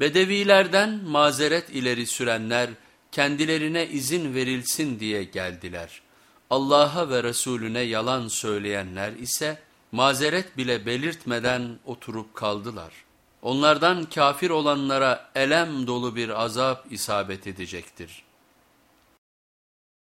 Bedevilerden mazeret ileri sürenler kendilerine izin verilsin diye geldiler. Allah'a ve Resulüne yalan söyleyenler ise mazeret bile belirtmeden oturup kaldılar. Onlardan kafir olanlara elem dolu bir azap isabet edecektir.